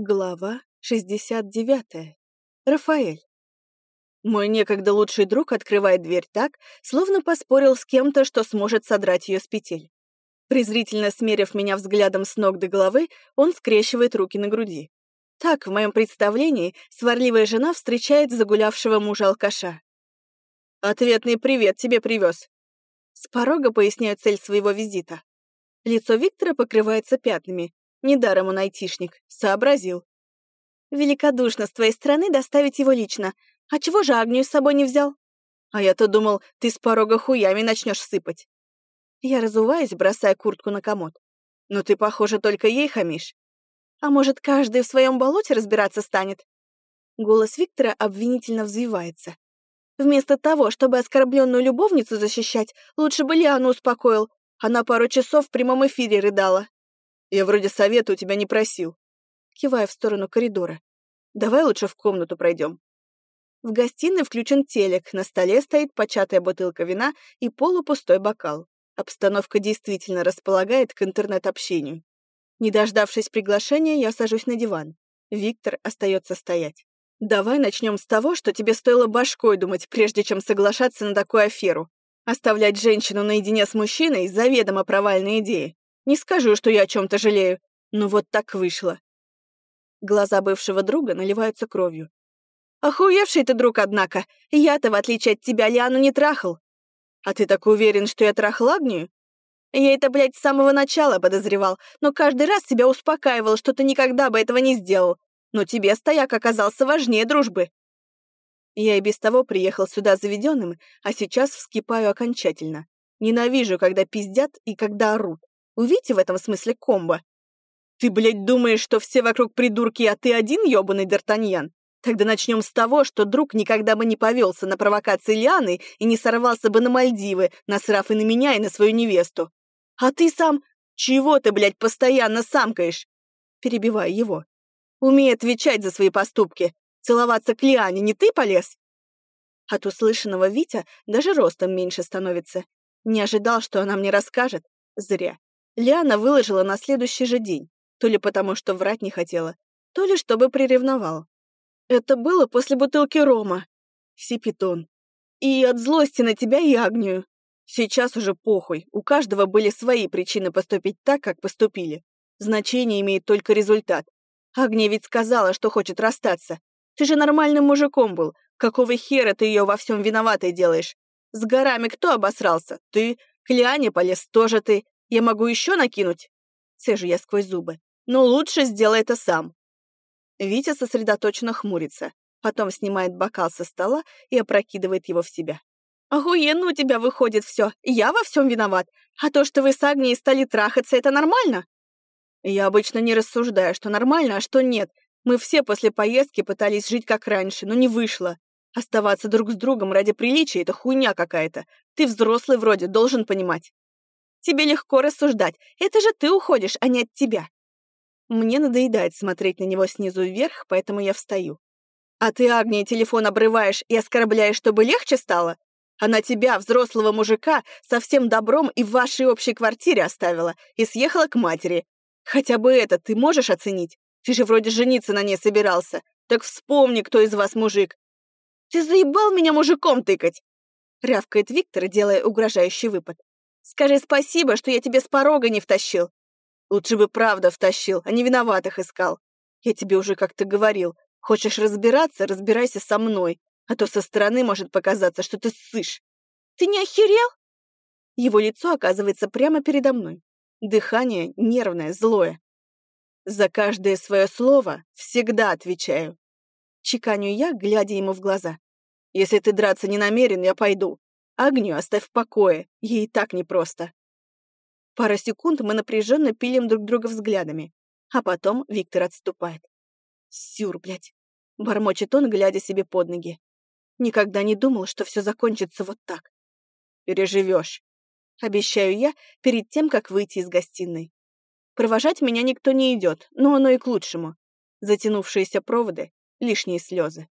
Глава 69. Рафаэль. Мой некогда лучший друг открывает дверь так, словно поспорил с кем-то, что сможет содрать ее с петель. Презрительно смерив меня взглядом с ног до головы, он скрещивает руки на груди. Так, в моем представлении, сварливая жена встречает загулявшего мужа-алкаша. «Ответный привет тебе привез!» С порога поясняю цель своего визита. Лицо Виктора покрывается пятнами, Недаром он айтишник. Сообразил. Великодушно с твоей стороны доставить его лично. А чего же Агнию с собой не взял? А я-то думал, ты с порога хуями начнешь сыпать. Я разуваюсь, бросая куртку на комод. Но ты, похоже, только ей хамишь. А может, каждый в своем болоте разбираться станет? Голос Виктора обвинительно взвивается. Вместо того, чтобы оскорбленную любовницу защищать, лучше бы Лиану успокоил. Она пару часов в прямом эфире рыдала. Я вроде совета у тебя не просил. Кивая в сторону коридора. Давай лучше в комнату пройдем. В гостиной включен телек, на столе стоит початая бутылка вина и полупустой бокал. Обстановка действительно располагает к интернет-общению. Не дождавшись приглашения, я сажусь на диван. Виктор остается стоять. «Давай начнем с того, что тебе стоило башкой думать, прежде чем соглашаться на такую аферу. Оставлять женщину наедине с мужчиной — заведомо провальная идея. Не скажу, что я о чем-то жалею, но вот так вышло. Глаза бывшего друга наливаются кровью. «Охуевший ты друг, однако! Я-то, в отличие от тебя, Лиану не трахал. А ты так уверен, что я трахал Агнию? Я это, блядь, с самого начала подозревал, но каждый раз себя успокаивал, что ты никогда бы этого не сделал. Но тебе стояк оказался важнее дружбы. Я и без того приехал сюда заведенным, а сейчас вскипаю окончательно. Ненавижу, когда пиздят и когда орут. Увидите в этом смысле комбо. Ты, блядь, думаешь, что все вокруг придурки, а ты один ёбаный Д'Артаньян? Тогда начнем с того, что друг никогда бы не повелся на провокации Лианы и не сорвался бы на Мальдивы, насрав и на меня, и на свою невесту. А ты сам... Чего ты, блядь, постоянно самкаешь? Перебивая его. Умей отвечать за свои поступки. Целоваться к Лиане не ты полез? От услышанного Витя даже ростом меньше становится. Не ожидал, что она мне расскажет. Зря. Лиана выложила на следующий же день, то ли потому, что врать не хотела, то ли чтобы приревновал. «Это было после бутылки рома», — сипит он. «И от злости на тебя и Агнию. Сейчас уже похуй, у каждого были свои причины поступить так, как поступили. Значение имеет только результат. Агния ведь сказала, что хочет расстаться. Ты же нормальным мужиком был. Какого хера ты ее во всем виноватой делаешь? С горами кто обосрался? Ты. К Лиане полез тоже ты. Я могу еще накинуть?» Цежу я сквозь зубы. «Но лучше сделай это сам». Витя сосредоточенно хмурится, потом снимает бокал со стола и опрокидывает его в себя. «Охуенно у тебя выходит все. Я во всем виноват. А то, что вы с Агнией стали трахаться, это нормально?» Я обычно не рассуждаю, что нормально, а что нет. Мы все после поездки пытались жить как раньше, но не вышло. Оставаться друг с другом ради приличия — это хуйня какая-то. Ты взрослый вроде, должен понимать. Тебе легко рассуждать. Это же ты уходишь, а не от тебя. Мне надоедает смотреть на него снизу вверх, поэтому я встаю. А ты, Агния, телефон обрываешь и оскорбляешь, чтобы легче стало? Она тебя, взрослого мужика, со всем добром и в вашей общей квартире оставила и съехала к матери. Хотя бы это ты можешь оценить? Ты же вроде жениться на ней собирался. Так вспомни, кто из вас мужик. Ты заебал меня мужиком тыкать!» Рявкает Виктор, делая угрожающий выпад. Скажи спасибо, что я тебе с порога не втащил. Лучше бы правда втащил, а не виноватых искал. Я тебе уже как-то говорил. Хочешь разбираться, разбирайся со мной, а то со стороны может показаться, что ты ссышь. Ты не охерел? Его лицо оказывается прямо передо мной. Дыхание нервное, злое. За каждое свое слово всегда отвечаю. Чеканю я, глядя ему в глаза. Если ты драться не намерен, я пойду. Огню оставь в покое, ей и так непросто. Пара секунд мы напряженно пилим друг друга взглядами, а потом Виктор отступает. Сюр, блядь. Бормочет он, глядя себе под ноги. Никогда не думал, что все закончится вот так. Переживешь. Обещаю я перед тем, как выйти из гостиной. Провожать меня никто не идет, но оно и к лучшему. Затянувшиеся проводы — лишние слезы.